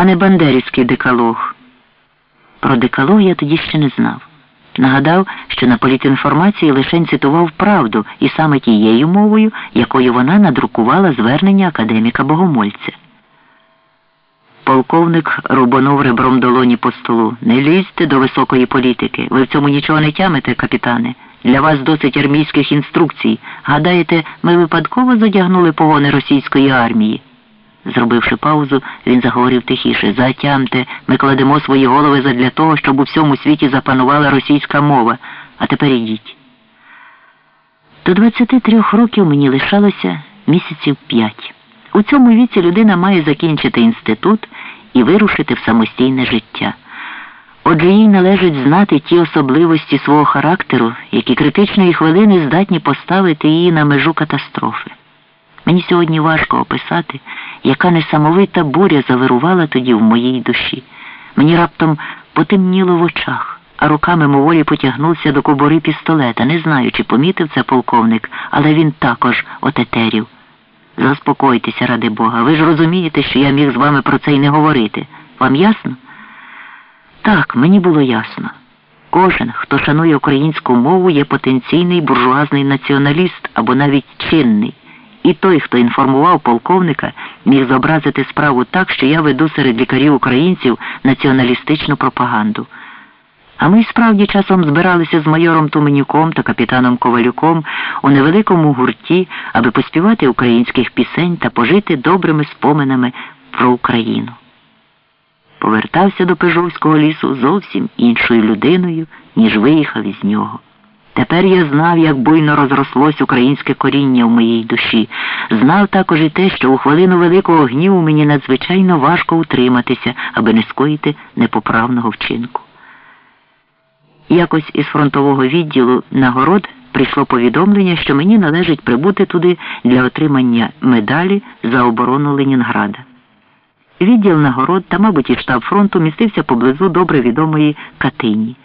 а не бандерівський декалог. Про декалог я тоді ще не знав. Нагадав, що на політінформації лишень цитував правду і саме тією мовою, якою вона надрукувала звернення академіка Богомольця. Полковник рубанув ребром долоні по столу. Не лізьте до високої політики. Ви в цьому нічого не тямите, капітане. Для вас досить армійських інструкцій. Гадаєте, ми випадково задягнули погони російської армії? Зробивши паузу, він заговорив тихіше. Затямте, ми кладемо свої голови задля того, щоб у всьому світі запанувала російська мова. А тепер ідіть. До 23 років мені лишалося місяців п'ять. У цьому віці людина має закінчити інститут і вирушити в самостійне життя. Отже, їй належить знати ті особливості свого характеру, які критичної хвилини здатні поставити її на межу катастрофи. Мені сьогодні важко описати, яка несамовита буря завирувала тоді в моїй душі. Мені раптом потемніло в очах, а руками моволі потягнувся до кобори пістолета. Не знаю, чи помітив це полковник, але він також отетерів. Заспокойтеся, ради Бога. Ви ж розумієте, що я міг з вами про це й не говорити. Вам ясно? Так, мені було ясно. Кожен, хто шанує українську мову, є потенційний буржуазний націоналіст або навіть чинний. І той, хто інформував полковника, міг зобразити справу так, що я веду серед лікарів українців націоналістичну пропаганду. А ми справді часом збиралися з майором Туменюком та капітаном Ковалюком у невеликому гурті, аби поспівати українських пісень та пожити добрими споминами про Україну. Повертався до Пежовського лісу зовсім іншою людиною, ніж виїхав із нього. Тепер я знав, як буйно розрослось українське коріння в моїй душі. Знав також і те, що у хвилину великого гніву мені надзвичайно важко утриматися, аби не скоїти непоправного вчинку. Якось із фронтового відділу нагород прийшло повідомлення, що мені належить прибути туди для отримання медалі за оборону Ленінграда. Відділ нагород та, мабуть, і штаб фронту містився поблизу добре відомої Катині.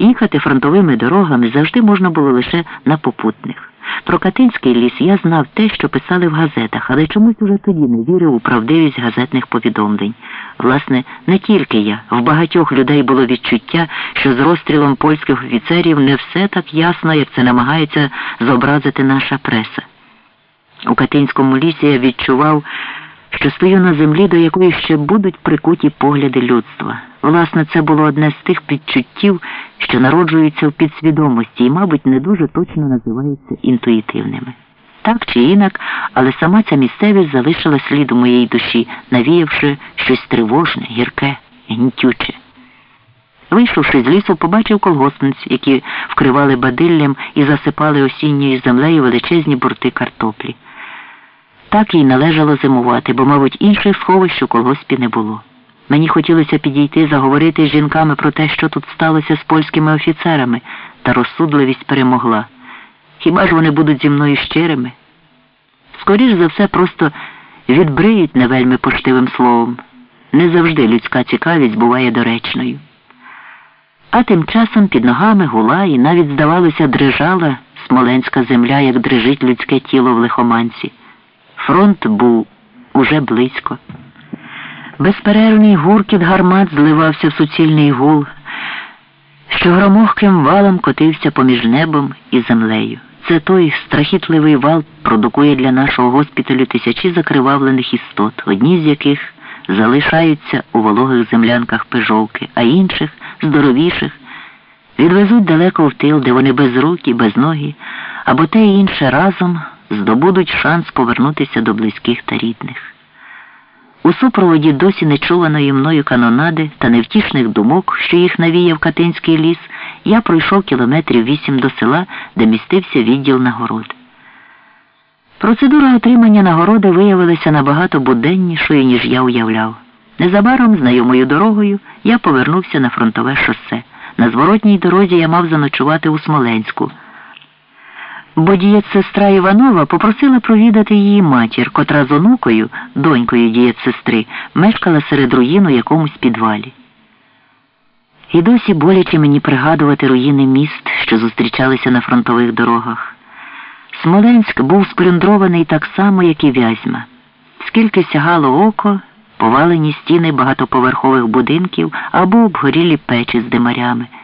Їхати фронтовими дорогами завжди можна було лише на попутних. Про Катинський ліс я знав те, що писали в газетах, але чомусь уже тоді не вірив у правдивість газетних повідомлень. Власне, не тільки я. В багатьох людей було відчуття, що з розстрілом польських офіцерів не все так ясно, як це намагається зобразити наша преса. У Катинському лісі я відчував, що стою на землі, до якої ще будуть прикуті погляди людства. Власне, це було одне з тих підчуттів, що народжуються в підсвідомості і, мабуть, не дуже точно називаються інтуїтивними. Так чи інак, але сама ця місцевість залишила слід у моїй душі, навіявши щось тривожне, гірке, гнітюче. Вийшовши з лісу, побачив колгоспниць, які вкривали бадиллям і засипали осінньою землею величезні борти картоплі. Так їй належало зимувати, бо, мабуть, інших сховищ у колгоспі не було. Мені хотілося підійти, заговорити з жінками про те, що тут сталося з польськими офіцерами, та розсудливість перемогла. Хіба ж вони будуть зі мною щирими? Скоріш за все, просто відбриють не вельми поштивим словом. Не завжди людська цікавість буває доречною. А тим часом під ногами гула і навіть, здавалося, дрижала смоленська земля, як дрижить людське тіло в лихоманці. Фронт був уже близько. Безперервний гуркіт гармат зливався в суцільний гул, що громохким валом котився поміж небом і землею. Це той страхітливий вал продукує для нашого госпіталю тисячі закривавлених істот, одні з яких залишаються у вологих землянках пежовки, а інших, здоровіших, відвезуть далеко в тил, де вони без рук і без ноги, або те і інше разом здобудуть шанс повернутися до близьких та рідних. У супроводі досі нечуваної мною канонади та невтішних думок, що їх навіяв Катинський ліс, я пройшов кілометрів вісім до села, де містився відділ нагород. Процедура отримання нагороди виявилася набагато буденнішою, ніж я уявляв. Незабаром, знайомою дорогою, я повернувся на фронтове шосе. На зворотній дорозі я мав заночувати у Смоленську бо дієтсестра Іванова попросила провідати її матір, котра з онукою, донькою дієтсестри, мешкала серед руїн у якомусь підвалі. І досі боляче мені пригадувати руїни міст, що зустрічалися на фронтових дорогах. Смоленськ був сплюндрований так само, як і Вязьма. Скільки сягало око, повалені стіни багатоповерхових будинків або обгорілі печі з димарями.